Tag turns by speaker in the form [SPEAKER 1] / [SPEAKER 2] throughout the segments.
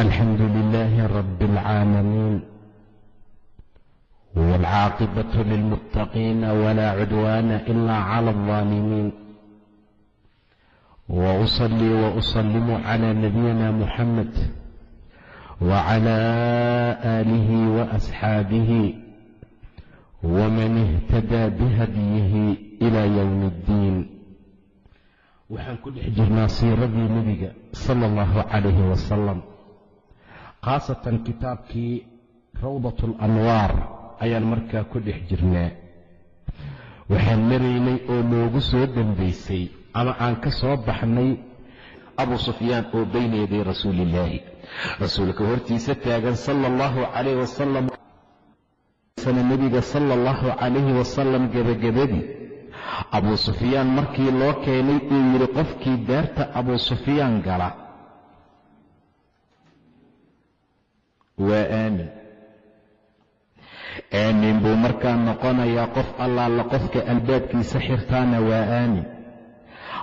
[SPEAKER 1] الحمد لله رب العالمين والعاقبة للمتقين ولا عدوان إلا على الظالمين وأصلي وأسلم على نبينا محمد وعلى آله وأصحابه ومن اهتدى بهديه إلى يوم الدين waxaan ku dhex jirnaa siiradii nebiga sala allahu calayhi wasalam khaasatan kitaabkii rawdat alanwaar ayaan markaa ku dhex jirnaa waxaan maraynay oo noogu soo dambaysay ama aan ka soo baxnay abu sufyaan oo bayna yaday rasuuliillaahi rasuulka hortiisa taagan sala allahu calayh wasalam sana nebiga sala allahu calayhi wasalam gebagabadii abuu sufyaan markii loo keenay uu yidhi qofkii daarta abuu sufyaan gala waa aamin. Aamin buu markaa noqonayaa qof allaala qofka albaabkiisa xirtaana waa aamin.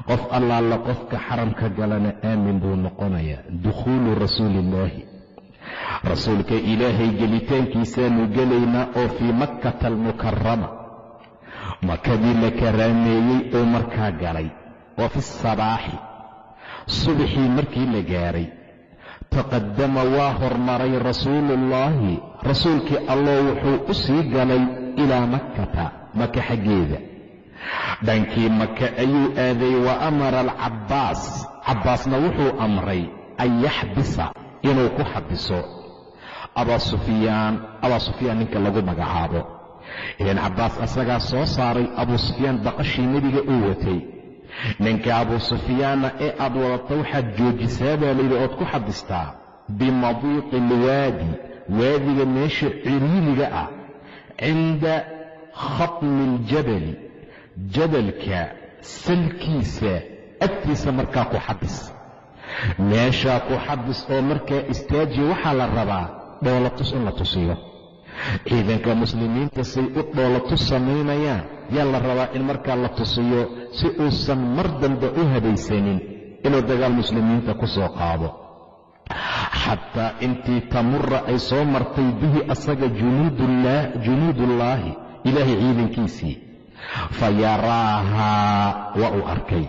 [SPEAKER 1] Qof allaala qofka xaramka galana aamin buu noqonayaa. Dukhuulu rasuuliillaahi rasuulka ilaahay gelitaankiisaanu gelaynaa oo fii makkata almukarama makadii la karaameeyey oo markaa galay. Wa fi sabaaxi. Subaxii markii la gaaray taqadama waa hormaray rasuuluullaahi rasuulkii alloo wuxuu u sii galay ilaa makkata maka xaggeeda. Dhankii maka ayuu aaday wa amara alcabbaas. Cabbaasna wuxuu amray an yaxbisa inuu ku xabiso. Abaa sufyaan abaa sufyaan ninka lagu magacaabo. Idan cabbaas asagaa soo saaray abuu sufyaan baqashii nebiga uu watay ninka abuu sufyaana ee aad wadata waxaad joojisaa baa layidhi ood ku xabistaa bimadiiqi alwaadi waadiga meesha ciriiriga ah cinda khatmi aljabali jabalka salkiisa agtiisa markaa ku xabis meeshaa ku xabis oo markaa istaaji waxaa la rabaa dhoolatus in la tusiyo. Ciidanka muslimiinta say u dhoolatus samaynayaan yaa la rabaa in markaa la tusiyo si uusan mar dambe u habaysanin inuu dagaal muslimiinta ku soo qaado. Xataa intii tamura ay soo martay bihi asaga junuudullaahi ilaahay ciidankiisii. Fa yaraahaa waa uu arkay.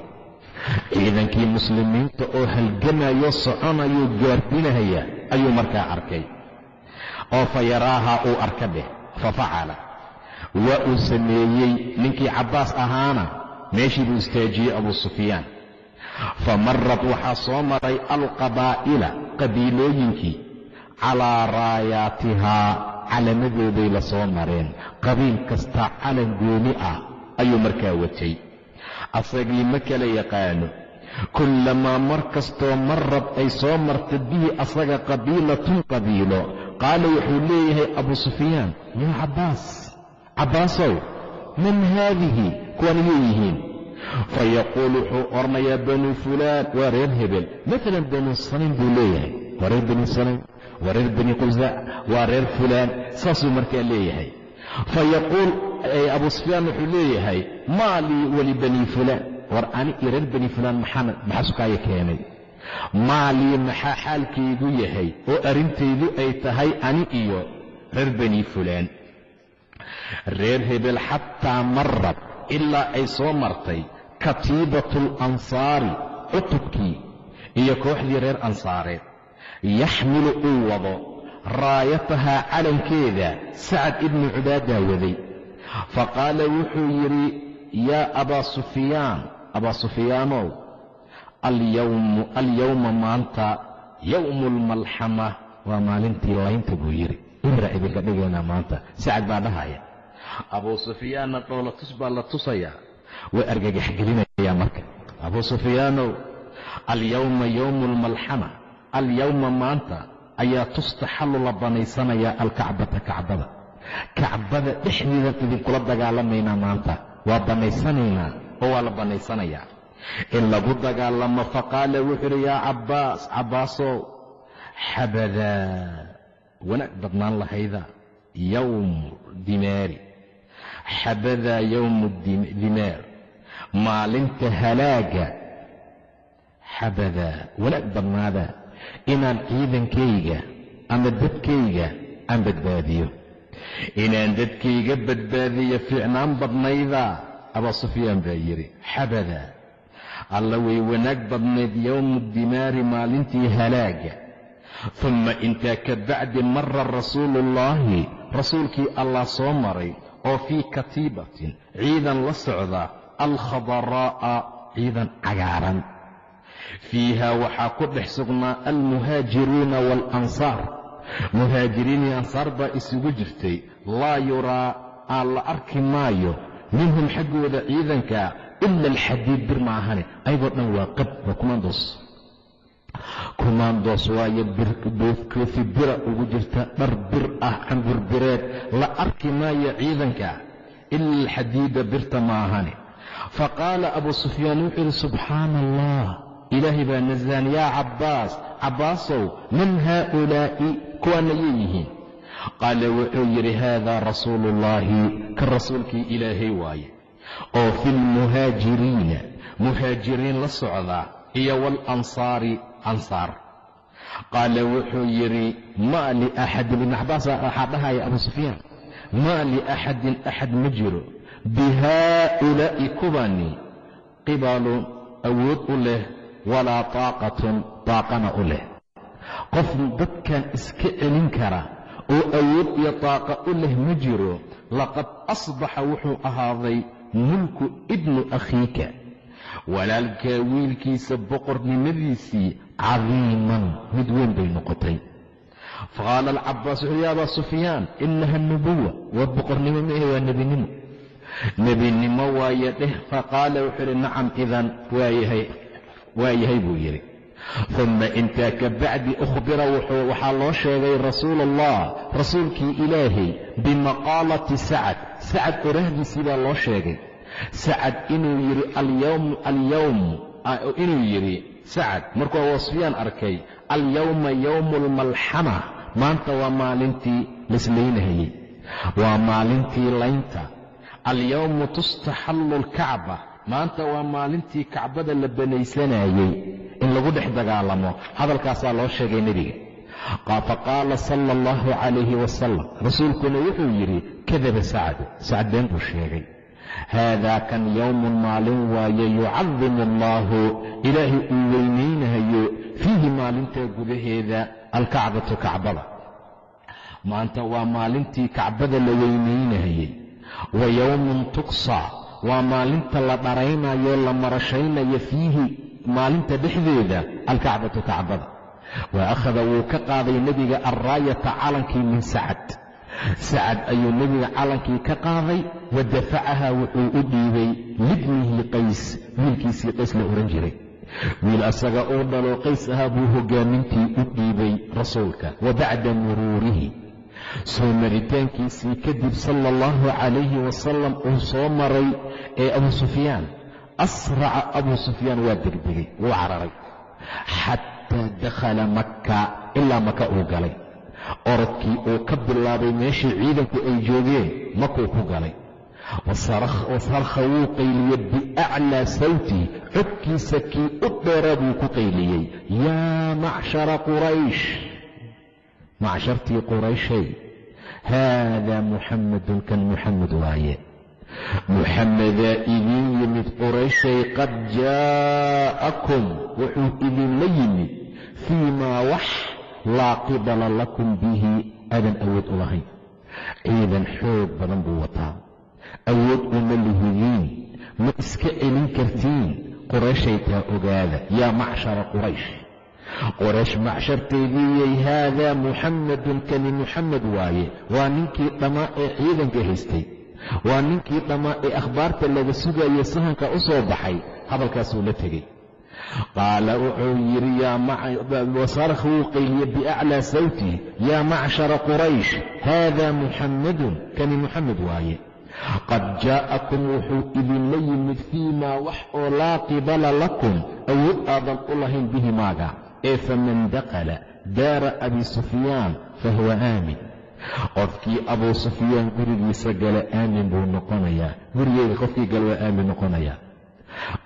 [SPEAKER 1] Ciidankii muslimiinta oo halgamayo soconayo gaardinahaya ayuu markaa arkay. Oo fa yaraahaa uu arka dheh fa facala waa uu sameeyey ninkii cabbaas ahaana meeshii buu istaajiyey abuu sufyaan. Fa marad waxaa soo maray alqabaa'ila qabiilooyinkii calaa raayaatihaa calamadooday la soo mareen. Qabiil kastaa calan gooni ah ayuu markaa watay. Asagii ma kala yaqaano kullamaa mar kastoo marad ay soo marta bihi asaga qabiilatun qabiilo. Qaala wuxuu leeyahay abuu sufyaan yaa cabbaas cabbaasow man haadihi kuwan yuu yihiin fa yaquul wuxuu odhanayaa banuu fulaan waa reer hebel. Maalan banuu sanayn buu leeyahay. Waa reer bani sanayn waa reer bani qusac waa reer fulaan. Saasuu markaa leeyahay. Fa yaquul abuu sufyaan wuxuu leeyahay maa lii walibanii fulaan? War ani iyo reer bani fulaan maxaa sukaaya keenay? Maa maxaa xaalkaygu yahay oo arrintaydu ay tahay ani iyo reer bani fulaan? Reer hebel xataa marad ilaa ay soo martay katiibatu alansaari cutubkii iyo kooxdii reer ansaareed. Yaxmilu uu wado raayatahaa calankeeda sacad ibnu cubaadaa waday. Fa qaala wuxuu yidhi yaa abaa sufyaan abaa sufyaanow alyowma maanta yowmu almalxama waa maalintii laynta buu yidhi. Imra idinka dhigaynaa maanta. Sacad baa dhahaya abuu sufyaanna dhoolatus baa la tusayaa. Way argagaxgelinayaa marka. Abuu sufyaanow alyowma yowmu almalxama alyowma maanta ayaa tustaxallu la banaysanayaa alkacbata kacbada. Kacbada dhexdeedan idinkula dagaalamaynaa maanta. Waa bannaysanaynaa oo waa la bannaysanayaa in lagu dagaalamo faqaala wuxuu idhi yaa cabbaas cabbaasow xabadaa wanaag badnaan lahayda yowmu dimaari xabadaa yowmu dimaar maalinta halaaga xabadaa wanaag badnaada inaan ciidankayga ama dadkayga aan badbaadiyo. Inaan dadkayga badbaadiyo fiicnaan badnayda abaa sufyaan baa yidhi xabadaa alla way wanaag badnayd yowmu dimaari maalintii halaaga. Humma intaa ka bacdi mara rasuuluullaahi rasuulkii allah soo maray oo fii katiibatin ciidan la socda alkhadaraa'a ciidan cagaaran. Fiiha waxaa ku dhex sugnaa almuhaajiruuna waalansaar muhaajiriin iyo ansaar baa isugu jirtay. Laa yuraa aan la arki maayo. Minhum xaggooda ciidanka ila alxadiid bir maahane ayagoo dhan waa qab waa kumandos kumandos waayo koofi bira ugu jirta dhar bir ah camburbireed la arki maayo ciidanka ila alxadiida birta maahane faqaala abuu sufyaan wuxuu yidhi subxaana allah ilaahay baa nasaan yaa cabbaas cabbaasow man haaulaa'i kuwaana yihiin? Qaala wuxuu yidhi haadaa rasuuluullaahi ka rasuulkii ilaahay waaye. Oo fi lmuhaajiriina muhaajiriin la socdaa iyo waalansaari ansaar qaala wuxuu yidhi maa liaxadin ibn cabbaas waxaa dhahaya abuu sufyaan maa liaxadin axad ma jiro. Bihaa'ulaa'i kuwani qibalun awood u leh walaa taaqatun taaqana u leh. Qof dadkan iska celin kara oo awood iyo taaqa u leh ma jiro laqad asbaxa wuxuu ahaaday mulku ibnu akhiika. Walaalkaa wiilkiisa boqornimadiisii cadiiman mid weyn bay noqotay faqaala alcabaas wuxuu ya abaa sufyaan inaha nubuwa waa boqornimo maahe waa nebinimo nebinimo waaye dheh faqaala wuxuu idhi nacam idan waayahay waayahay buu yidhi uma intaa ka bacdi ukhbira waxaa loo sheegay rasuul allah rasuulkii ilaahay bimaqaalati sacad sacad qorahdiisii baa loo sheegay sacad inuu yidhi alyawm inuu yidhi sacad markuu sufyaan arkay alyawma yowmu almalxama maanta waa maalintii laslaynahayey waa maalintii laynta alyowmu tustaxallu alkacba maanta waa maalintii kacbada la banaysanayey in lagu dhex dagaalamo hadalkaasaa loo sheegay nebiga faqaala sala allahu calayhi wasalam rasuulkuna wuxuu yidhi kadaba sacdu sacad been buu sheegay haadaa kan yowmun maalin waaye yucadimu allaahu ilaahay uu weynaynahayo fiihi maalintaa gudaheeda alkacbatu kacbada maanta waa maalintii kacbada la weynaynahayey wa yowmun tuksa waa maalinta la dharaynayo la marashaynayo fiihi maalinta dhexdeeda alkacbatu kacbada wa akhada wuu ka qaaday nebiga alraayata calankii min sacad sacad ayuu nebiga calankii ka qaaday wa dafacaha wuxuu u dhiibay libnihi qays wiilkiisii qays la ohan jiray. Wiil asaga oo dhalo qays ahaa buu hogaamintii u dhiibay rasuulka wa bacda muruurihi. Soo maritaankiisii kadib sala allahu calayhi wasalam uu soo maray ee abuu sufyaan. Asraca abuu sufyaan waa degdegay wuu cararay xataa dakhala makka ilaa maka uu galay orodkii uu ka bilaabay meeshii ciidanku ay joogeen makuu ku galay. Wasarkha wuu qayliyey biaclaa sawti codkiisa kii u dheeraa buu ku qayliyey yaa macshara quraysh! Macshartii qurayshay haadaa muxammadun kan muxamed waaye. Muxamedaa idiin yimid qurayshay qad jaa'akum wuxuu idinla yimid fii maa wax laa qibala lakum bihi aadan awood u lahayn. Ciidan xoog badan buu wataa. Awood uma lihidiin ma iska celin kartiin qurayshay taa ogaada yaa macshara quraysh. Qoraysh macsharteediiyey haadaa muxammadun kani muxamed waaye waa ninkii dhammaa ee ciidanka haystay. Waa ninkii dhammaa ee akhbaarta laga sugaye sahanka u soo baxay hadalkaasuu la tegey qaala wuxuu yidhi wasarkh wuu qayliye biaclaa sawti yaa macshara quraysh haada muxammadun kani muxamed waaye. Qad jaa'akum wuxuu idinla yimid fii maa wax oo laa qibala lakum awood aadan u lahayn bihi maaga ee faman dakala daara abi sufyaan fahuwa aamin. Qofkii abuu sufyaan gurigiisa gala aamin buu noqonayaa gurigeyga qofkii gala waa aamin noqonayaa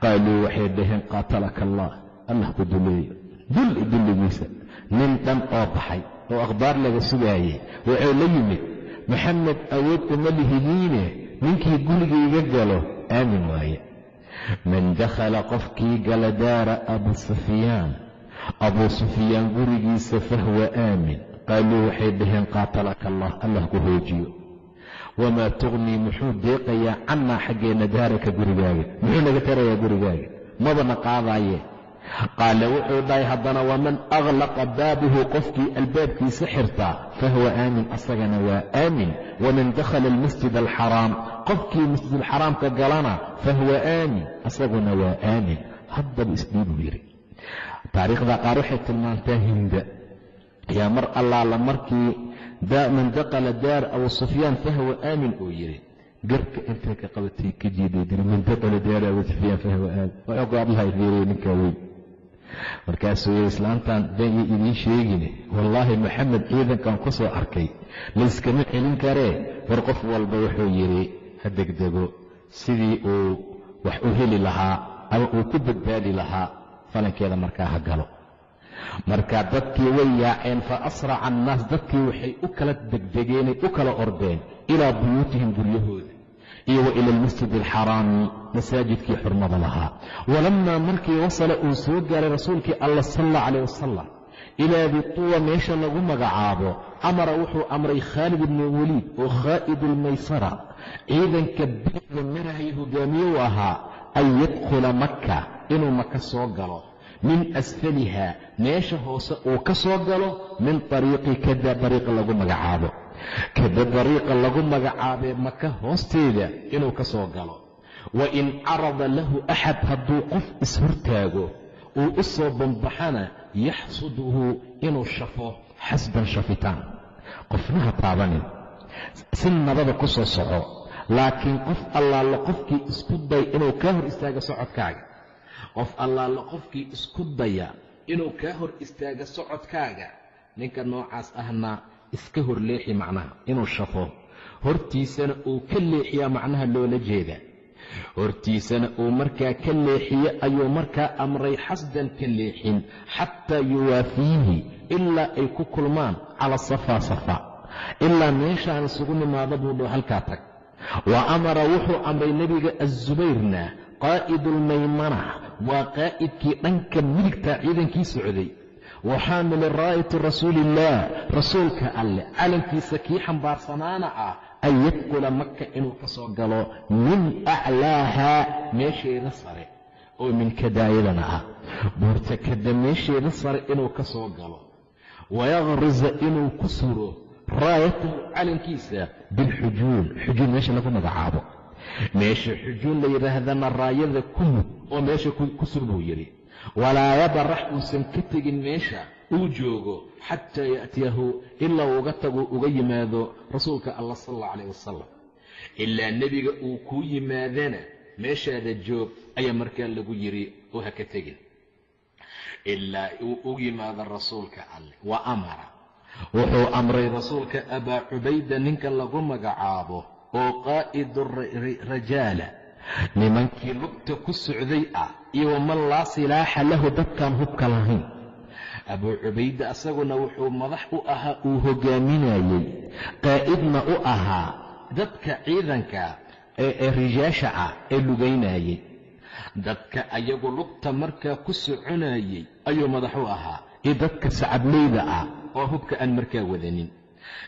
[SPEAKER 1] qaaluu waxay dhaheen qaatalaka allah allah ku duleeyo dulli dulligiisa nin dhan oo baxay oo akhbaar laga sugaayey wuxuu la yimid maxamed awood uma lihidiine ninkii gurigayga galo aamin waaye man dakhala qofkii gala daara abu sufyaan abuu sufyaan gurigiisa fahuwa aamin qaaluu waxay dhaheen qaatalaka allah allah ku hoojiyo wamaa tugnii muxuu deeqayaa cannaa xaggeenna daaraka gurigaaga muxuu naga tarayaa gurigaaga mabana qaadaaye qaala wuxuu dhahay haddana waman aglaqa baabahu qofkii albaabkiisa xirtaa fahuwa aamin asagana waa aamin waman dakhala almasjid alxaraam qofkii masjidalxaraamka galana fahuwa aamin asaguna waa aamin haddaba isdhiibuu yidhi taariikhda qaar waxay tilmaantaa hinda yaa mar allaala markii man dakala daar abu sufyaan fahuwa aamin uu yidhi garka intay ka qabatay ka jiiday diri man dakala daara abu sufyaan fahuwa aamin. Waxuu ku hadlahay ninkaa weyn. Markaasuu yidhi islaantan yo idiin sheegine. Wallaahi maxamed ciidankan ku soo arkay layskama celin karee? War qof walba wuxuu yidhi ha degdego sidii uu wax u heli lahaa ama uu ku badbaadi lahaa falankeeda markaa ha galo marka dadkii way yaaceen fa asraca annaas dadkii waxay u kala degdegeenay u kala ordeen ilaa buyuutihim guryahooda iyo wa ila almasjid alxaraami masaajidkii xurmada lahaa. Walammaa markii wasala uu soo gaaray rasuulkii allah sal alla calayh wasalam ilaa bituwa meesha lagu magacaabo amara wuxuu amray khaalid ibnu weliid oo khaa'idu lmaysara ciidanka bixda marahaya hogaamiye u ahaa an yadkhula makka inuu maka soo galo min asfaliha meesha hoose uu ka soo galo min ariiqi kada dariiqa lagu magacaabo. Kada dariiqa lagu magacaabee maka hoosteeda inuu ka soo galo. Wa in carada lahu axad hadduu qof ishortaago uu u soo bambaxana yaxsuduhu inuu shafo xasban shafitaan. Qofnaha taabanin. Si nabada ku soo soco laakiin qof allaala qofkii isku day inuu kaa hor istaago socodkaaga qof allaala qofkii isku daya inuu kaa hor istaago socodkaaga ninka noocaas ahna iska hor leexi macnaha inuu shafo. Hortiisana uu ka leexiyaa macnaha loola jeeda. Hortiisana uu markaa ka leexiyo ayuu markaa amray xasdan ka leexin xataa yuwaafiihi ilaa ay ku kulmaan cala safaa safa. Ilaa meeshaan isugu nimaado buu dhow halkaa tag. Wa amara wuxuu amray nebiga azubayrna qaa'idu almaymana waa qaa'idkii dhanka midigta ciidankii socday. Wa xaamili raa'iti rasuuliillaah rasuulka alleh calankiisa kii xambaarsanaana ah an yadkula maka inuu ka soo galo min aclaahaa meesheeda sare oo min kadaayadana ah. Buurta kada meesheeda sare inuu ka soo galo. Wayakrisa inuu ku suro raayatahu calankiisa bilxujuun xujuun. Meesha lagu magacaabo meesha xujuun la yidhaahdana raayada ku mud oo meesha ku sur buu yidhi. Walaa yabarax uusan ka tegin meesha uu joogo xataa ya'tiyahu ilaa uga tagu uga yimaado rasuulka allah sal alla calayh wasalam ilaa nebiga uu kuu yimaadana meeshaada joog ayaa markaa lagu yidhi oo ha ka tegin. Ilaa uu u yimaado rasuulka alleh wa amara. Wuxuu amray rasuulka abaa cubayda ninka lagu magacaabo oo qaa'idu rajaala nimankii lugta ku socday ah iyo waman laa silaaxa lahu dadkaan hubka lahayn. Abuu cubayde asaguna wuxuu madax u ahaa uu hogaaminayey qaa'idna u ahaa dadka ciidanka ee rijaasha ah ee lugaynayey dadka ayagu lugta markaa ku soconayey ayuu madax u ahaa. Iyo dadka sacablayda ah oo hubka aan markaa wadanin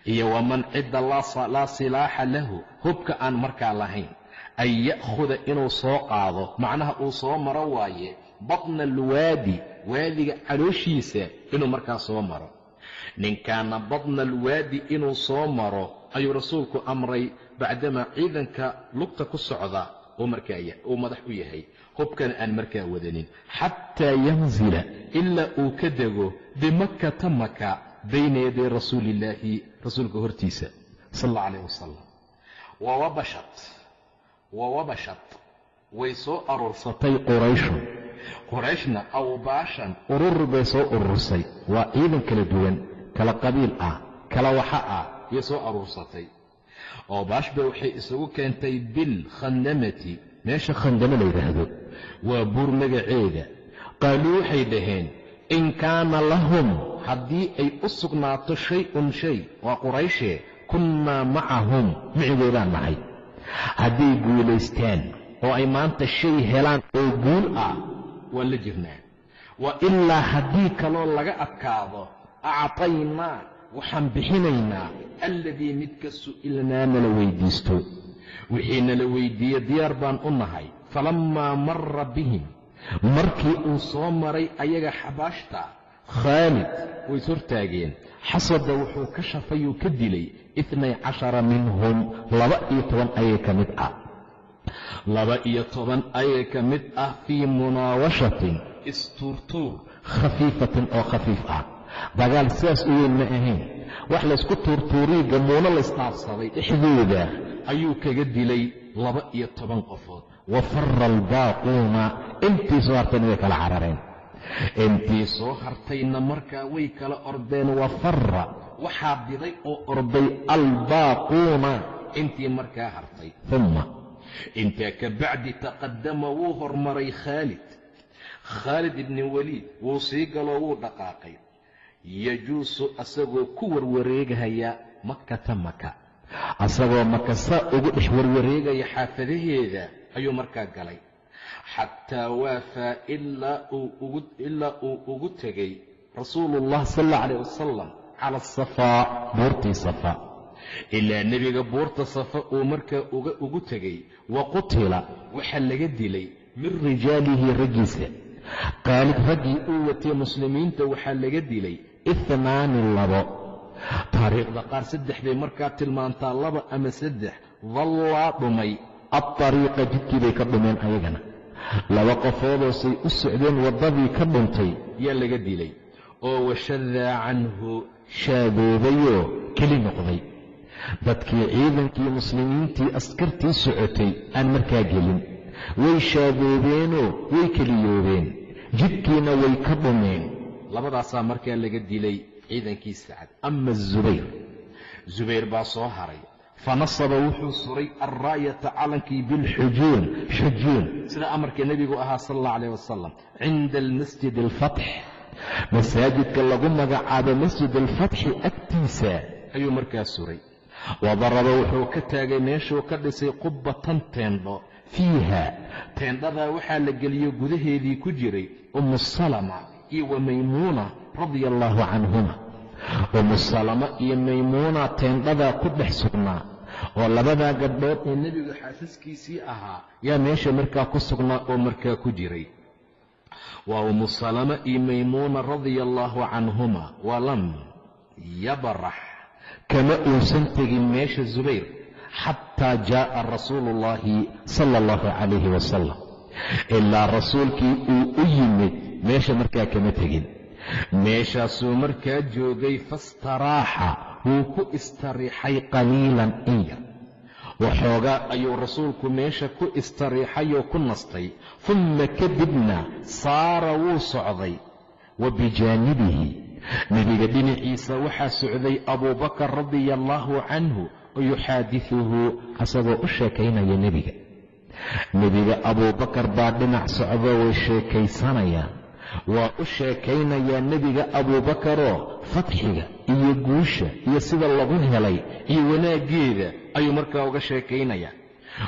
[SPEAKER 1] iyo waman cidda laa silaaxa lahu hubka aan markaa lahayn. An ya'khuda inuu soo qaado macnaha uu soo maro waaye batna alwaadi waadiga calooshiisa inuu markaa soo maro. Ninkaana batna alwaadi inuu soo maro ayuu rasuulku amray bacdamaa ciidanka lugta ku socda uu madax u yahay. Hubkana aan markaa wadanin xataa yanzila ilaa uu ka dego bimakkata maka bayna yaday rasuuli illaahi rasuulka hortiisa sal alla calayh wasalam wawabashat wawabashat way soo aruursatay qurayshun qurayshna awbaashan. Urur bay soo urursay. Waa ciidan kala duwan kala qabiil ah kala waxa ah yay soo aruursatay awbaashba waxay isugu keentay bilkhandamati meesha khandamo la yidhaahdo waa buur magaceeda. Qaaluu waxay dhaheen in kaana lahum haddii ay u sugnaato shay-un shay waa qurayshee kunnaa macahum micigoodaan nahay. Hadday guulaystaan oo ay maanta shay helaan oo guul ah waan la jirnaa. Wa ilaa haddii kaloo laga adkaado actaynaa waxaan bixinaynaa alladii midka su'ilnaa nala weyddiisto wixii nala weyddiiye diyaar baan u nahay. Falammaa marra bihim. Markii uu soo maray ayaga xabaashta khaalid way is hortaageen xasada wuxuu ka shafayuu ka dilay itnay cashara minhum laba iyo toban ayay ka mid ah. Laba iyo toban ayay ka mid ah fii munaawashatin istuurtuur khafiifatin oo khafiif ah. Dagaal sidaas u weyn ma ahayn. Wax laysku tuurtuuriyi gamuuno laysdhaafsaday dhexdooda ayuu kaga dilay laba iyo toban qofood. Wa fara albaaquuna intii soo hartayna way kala carareen intii soo hartayna markaa way kala ordeen wa fara waxaa diday oo orday albaaquuna. Intii markaa hartay. Uma intaa ka bacdi taqadama wuu hormaray khaalid. Khaalid ibni waliid wuu sii galoo wuu dhaqaaqay. Yajuusu asagoo ku warwareegaya makata maka asagoo maka saa ugu dhex warwareegaya xaafadaheeda ayuu markaa galay xataa waafaa ilaa uu ugu tegay rasuuluullah sal alla calayh wasalam cala asafaa buurtii safa. Ilaa nebiga buurta safa uu markaa ugu tegay wa qutila waxaa laga dilay min rijaalihi raggiisa. Qaalid raggii uu watay muslimiinta waxaa laga dilay ihnaani labo. Taariikhda qaar saddex bay markaa tilmaantaa laba ama saddex. Dallaa dhumay adariiqa jidkii bay ka dhumeen ayagana laba qofoodoo u socdeen waddadii ka dhuntay yaa laga dilay. Oo washadaa canhu shaadoobayoo keli noqday. Dadkii ciidankii muslimiintii askartii socotay aan markaa gelin. Way shaadoobeenoo way keliyoobeen. Jidkiina way ka dhumeen. Labadaasaa markaa laga dilay ciidankii sacad ama zubayr. Zubayr baa soo haray fanasaba wuxuu suray alraayata calankii bilxujuun xujuun sida amarkii nebigu ahaa sal allah calayh wasalam cinda almasjid alfatx masaajidka lagu magacaabo masjid alfatxi agtiisa ayuu markaa suray wadaraba wuxuu ka taagay meeshuu ka dhisay qubbatan teendho fiiha teendhadaa waxaa la geliyo gudaheedii ku jiray ummu salama iyo wa maymuuna radia allaahu canhuma ummu salama iyo maymuuna teendhadaa ku dhex sugnaa oo labadaa gabdhood ee nebigu xaasaskiisii ahaa yaa meesha markaa ku sugnaa oo markaa ku jiray. Waa salama iyo maymuuna radia allaahu canhuma walam yabarax kama uusan tegin meesha zubayr xataa jaa'a rasuulu ullaahi sala allahu calayhi wasalam ilaa rasuulkii uu u yimid meesha markaa kama tegin meeshaasuu markaa joogay fastaraaxa wuu ku istariixay qaliilan in yar. Waxoogaa ayuu rasuulku meesha ku istariixayoo ku nastay. Humma kadibna saara wuu socday wa bijaanibihi. Nebiga dhinaciisa waxaa socday abuubakar radia allaahu canhu yuxaadiuhu asagoo u sheekaynaya nebiga. Nebiga abuubakar baa dhinac socdo way sheekaysanayaan waa u sheekaynayaa nebiga abuubakaroo fatxiga iyo guusha iyo sida lagu helay iyo wanaaggeeda ayuu markaa uga sheekaynayaa.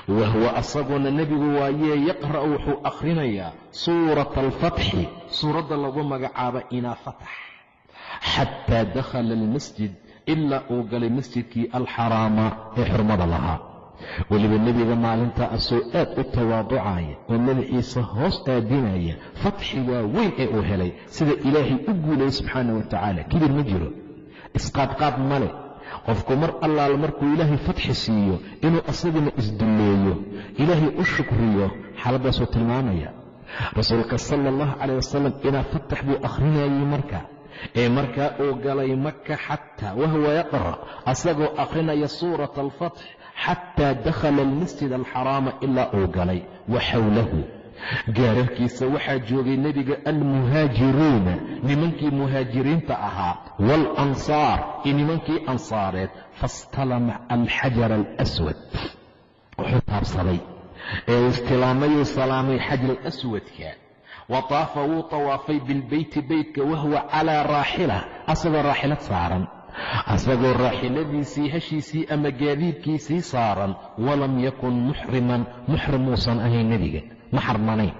[SPEAKER 1] Wahwa asaguna nebigu waayee yaqra'u wuxuu akhrinayaa suurata alfatxi suuradda lagu magacaabo inaa fatax xataa dakhala almasjid ilaa uu galay masjidkii alxaraama ee xurmada lahaa weliba nebiga maalintaa asoo aad u tawaaducaya oo madaxiisa hoos aadinaya fatxigaa weyn ee uu helay sida ilaahay u guulayay subxaana wa tacaala. Kibir ma jiro. Isqaadqaad male qofku mar allaal markuu ilaahay fatxi siiyo inuu asaguna isdulleeyo ilaahay u shukriyo xaaladaasuu tilmaamaya rasuulka sala allahu calayh wasalam inaa fatax buu akhrinayay marka ee markaa uu galay maka xataa wahuwa yaqra' asagoo akhrinaya suurata alfatx xataa dakhala almasjid alxaraama ilaa uu galay wa xowlahu gaararkiisa waxaa joogay nebiga almuhaajiruuna nimankii muhaajiriinta ahaa waalansaar iyo nimankii ansaareed faastalama alxajar alaswad wuxuu taabsaday ee uu istilaamayuu salaamay xajar alaswadka wa taafa wuu tawaafay bilbeyti beytka wahuwa calaa raaxila asagoo raaxilad saaran asagoo raaxiladiisii hashiisii ama gaadiidkiisii saaran walam yakun muxriman muxrim muusan ahayn nebiga ma xarmanayn.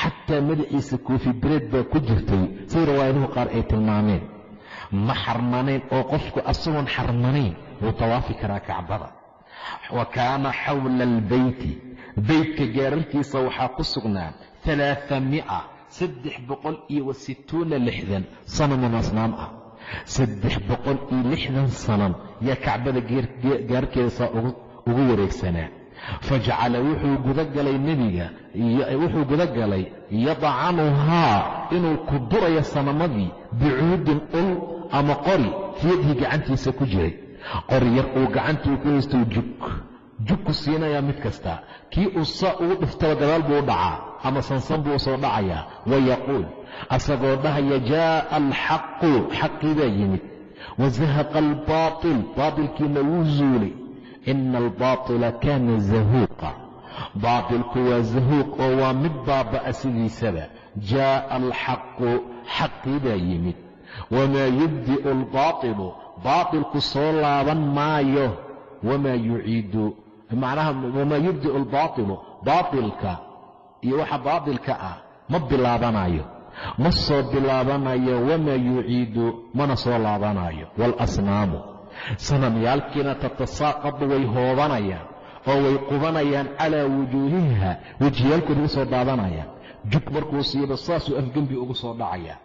[SPEAKER 1] Xataa madaxiisa koofi bereed baa ku jirtay say riwaayaduhu qaar ay tilmaameen. Ma xarmanayn oo qofku asagoon xarmanayn wuu tawaafi karaa kacbada. Wa kaana xawla albeyti beytka gaararkiisa waxaa ku sugnaa alaaa saddex boqol iyo wa lixdan sanaman asnaam ah saddex boqol iyo lixdan sanan yaa kacbada gaarkeeda saa ugu wareegsanaa fajacala wuxuu gudagalay nebiga wuxuu gudagalay yadacanuhaa inuu ku durayo sanamadii bicuudin ul ama qori fiyadhii gacantiisa ku jiray. Qori yar uu gacantuu ku haystou jug jug ku siinayaa mid kasta. Kii uu saa ugu dhiftaba gadaal buu dhacaa ama sansan buu soo dhacayaa wayaquul asagoo dhahaya jaa'a alxaqu xaqii baa yimid wazahaqa albaatil baatilkiina wuu zuulay. Ina albaatila kaana zahuuqa. Baatilku waa zahuuq oo waa mid baaba'a sidiisaba jaa'a alxaqu xaqii baa yimid wamaa yubdi'u albaatilu baatilku soo laaban maayo. Wamaa yuciidu macnaha wamaa yubdi'u albaatilu baatilka iyo waxa baatilka ah ma bilaabanayo ma soo bilaabanayo wamaa yuciidu mana soo laabanayo. Waalasnaamu sanamyaalkiina tatasaaqadu way hoobanayaan oo way qubanayaan calaa wujuuhiha wejiyaalkooda u soo daadanayaan. Jug markuu siiba saasuu afgembi ugu soo dhacaya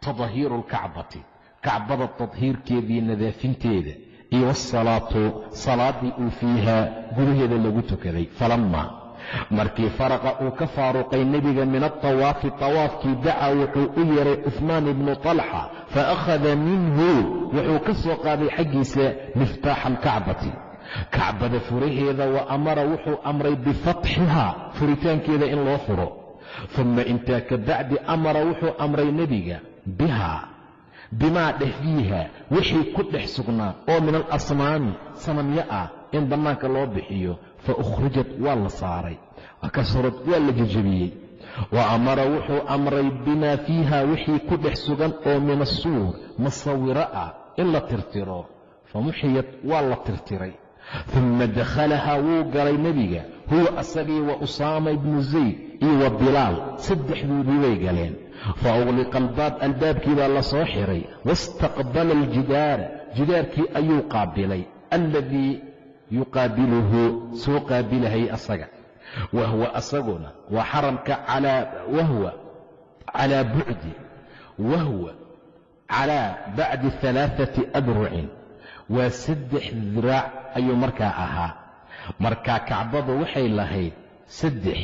[SPEAKER 1] tadahiiru alkacbati kacbada tadhiirkeedii nadaafinteeda iyo wasalaatu salaaddii uu fiihaa gudaheeda lagu tukaday falammaa markii faraqa uu ka faaruqay nebiga min altawaafi tawaafkii dacaa wuxuu u yeeray cuhmaan ibnu talxa fa akhada minhu wuxuu ka soo qaaday xaggiisa miftaaxa alkacbati kacbada furaheeda wa amara wuxuu amray bifatxihaa furitaankeeda in loo furo. Uma intaa ka bacdi amara wuxuu amray nebiga bihaa bimaa dheh fiiha wixii ku dhex sugnaa oo min alasnaami sanamyo ah in bannaanka loo bixiyo fa ukhrijat waa la saaray. Wakasurad waa la jejebiyey wa amara wuxuu amray bimaa fiiha wixii ku dhex sugan oo min asuur masawiro ah in la tirtiro. Fa muxiyat waa la tirtiray. Uma dakhalahaa wuu galay nebiga. Huwa asagii wa usaama ibnu zayd iyo wa bilaal saddexdoodii way galeen. Fa ugliqa albaab albaabkii baa la soo xiray. Wastaqbala aljidaara jidaarkii ayuu qaabilay. Alladii yuqaabiluhu soo qaabilahay asaga. Wahwa asaguna waa xaramka wahwa calaa bucdi wahwa calaa bacdi alaaati adrucin waa saddex diraac ayuu markaa ahaa. Markaa kacbadu waxay lahayd saddex.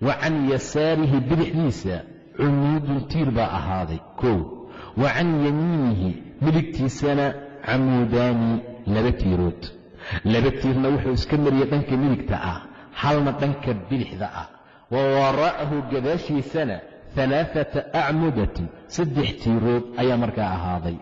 [SPEAKER 1] Wa can yasaarihi bidixdiisa cumuudun tiir baa ahaaday kow. Wa can yamiinihi midigtiisana camuudaani laba tiirood laba tiirna wuxuu iska mariyey dhanka midigta ah halna dhanka bidixda ah. Wa waraa'ahu gadaashiisana alaaata acmudatin saddex tiirood ayaa markaa ahaaday.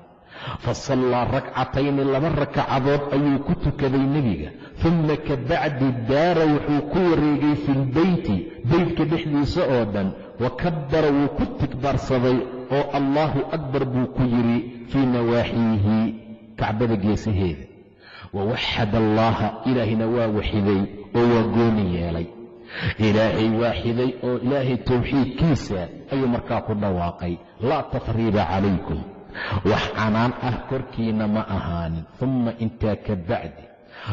[SPEAKER 1] Fa sallaa rakcatayni laba rakacadood ayuu ku tukaday nebiga. Uma ka bacdi daara wuxuu ku wareegay fi lbeyti beytka dhexdiisa oo dhan. Wa kabbara wuu ku tikbaarsaday oo allaahu akbar buu ku yidhi fii nawaaxiihi kacbada geesaheeda wawaxada allaaha ilaahayna waa waxiday oo waa gooni yeelay ilaahay waaxiday oo ilaahay towxiidkiisa ayuu markaa ku dhawaaqay laa taqriiba calaykum wax canaan ah korkiina ma ahaanin uma intaa ka bacdi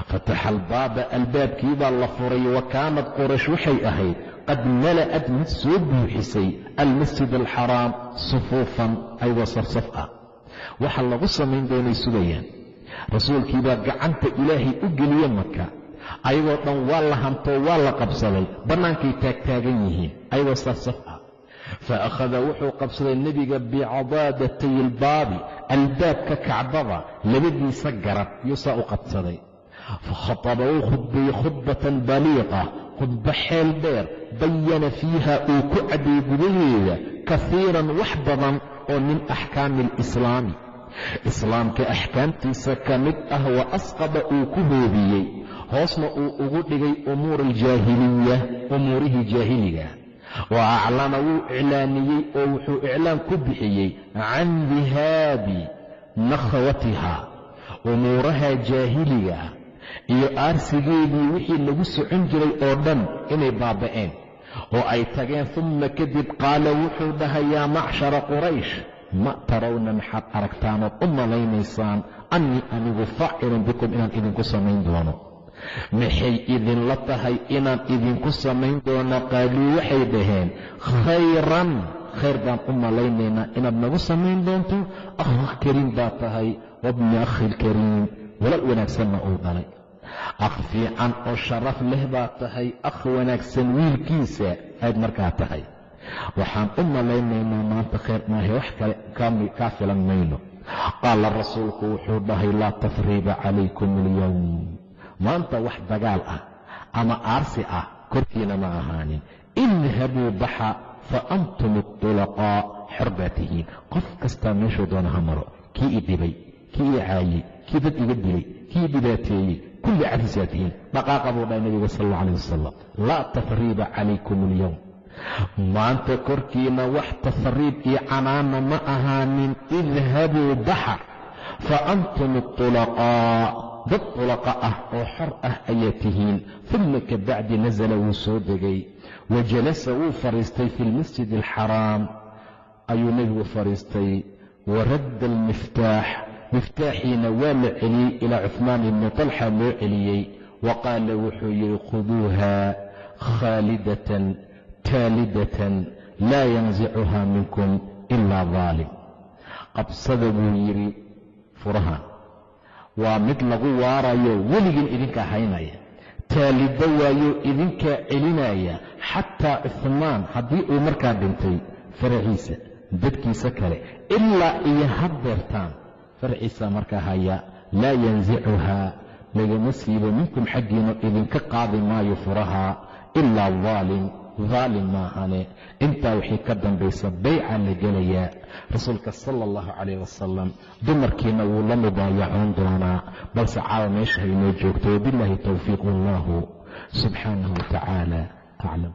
[SPEAKER 1] fataxa albaaba albaabkiibaa la furay wa kaanad qoraysh waxay ahayd qad mala'ad mid soo buuxisay almasjid alxaraam sufuufan ayagoo safsaf ah waxa lagu samayn doonay sugayaan rasuulkiibaa gacanta ilaahay u geliye maka ayagoo dhan waa la hantoo waa la qabsaday bannaankay taagtaagan yihiin ayagoo saasaf ah. Fa akhada wuxuu qabsaday nebiga bicadaadatay ilbaabi albaabka kacbada labadiisa garab yuusaa u qabsaday. Fakhataba wuu khudbeeyey khudbatan baliiqa khudbo xeel dheer bayana fiiha uu ku cadday gudaheeda kahiiran wax badan oo min axkaami alislaami islaamka axkaamtiisa ka mid ah wa asqada uu ku hoobiyey hoosna uu ugu dhigay umuur aljaahiliya umuurihii jaahiliga. Wa aclana wuu iclaaniyey oo wuxuu iclaan ku bixiyey can dihaabi nakhwatiha umuuraha jaahiliga. Iyo aarsigeedii wixii lagu socon jiray oo dhan inay baaba'een oo ay tageen uma kadib qaala wuxuu dhahay yaa macshara quraysh ma tarawna maxaad aragtaanood u malaynaysaan annii anigu faacilun bikum inaan idinku samayn doono. Maxay idinla tahay inaan idinku samayn doono? Qaaluu waxay dhaheen khayran khayr baan u malaynaynaa inaad nagu samayn doonto. Akh kariim baa tahay wabni akhi ilkariim walal wanaagsanna uu dhalay. Akh fiican oo sharaf leh baa tahay akh wanaagsan wiilkiisa. Aad markaa tahay waxaan u malaynaynaa maanta khayr maahe wax kale kaa filan mayno. Qaala rasuulku wuxuu dhahay laa tafriiba calaykum alyowm maanta wax dagaal ah ama aarsi ah korkiina ma ahaanin. Idhabuu baxa fa antum itulaqaa xor baa tihiin qof kastaa meeshuu doona ha maro. Kii i dhibay kii i caayey kii dad iga dilay kii i dhibaateeyey kulli cadiisaa tihiin. Dhaqaaqa buu dhahay nabiga sal alla alayh wasalam laa tafriiba calaykum alyowm maanta korkiina wax tafriib iyo canaana ma ahaanin idhabuu baxa fa antum itulaqaa dad tulaqa ah oo xor ah ayaa tihiin. Uma ka bacdi nasala wuu soo degay. Wa jalasa wuu fadhiistay fi lmasjid alxaraam ayuu nebigu fadhiistay wa radda almiftaax miftaaxiina waa la celiyey ilaa cuhmaan ibni talxa loo celiyey. Wa qaala wuxuu yidhi khuduuha khaalidatan taalidatan laa yansicuhaa minkum ilaa daalim. Qabsada buu yidhi furaha waa mid lagu waarayo weligin idinkaa haynaya taalido waayo idinkaa celinaya xataa cuhmaan haddii uu markaa dhintay faraciisa dadkiisa kale ilaa iyo haddeertaan farciisa markaa haya laa yansicuhaa lagama siibo minkum xaggiina idinka qaadi maayo furaha ilaa daalim daalim maahane. Intaa wixii ka dambaysa bayca la gelayaa. Rasuulka sala allahu calayh wasalam dumarkiina wuu la mubaayacoon doonaa. Balse caawa meesha haynoo joogto wabilaahi towfiiq wallahu subxaanahu wa tacaala aclam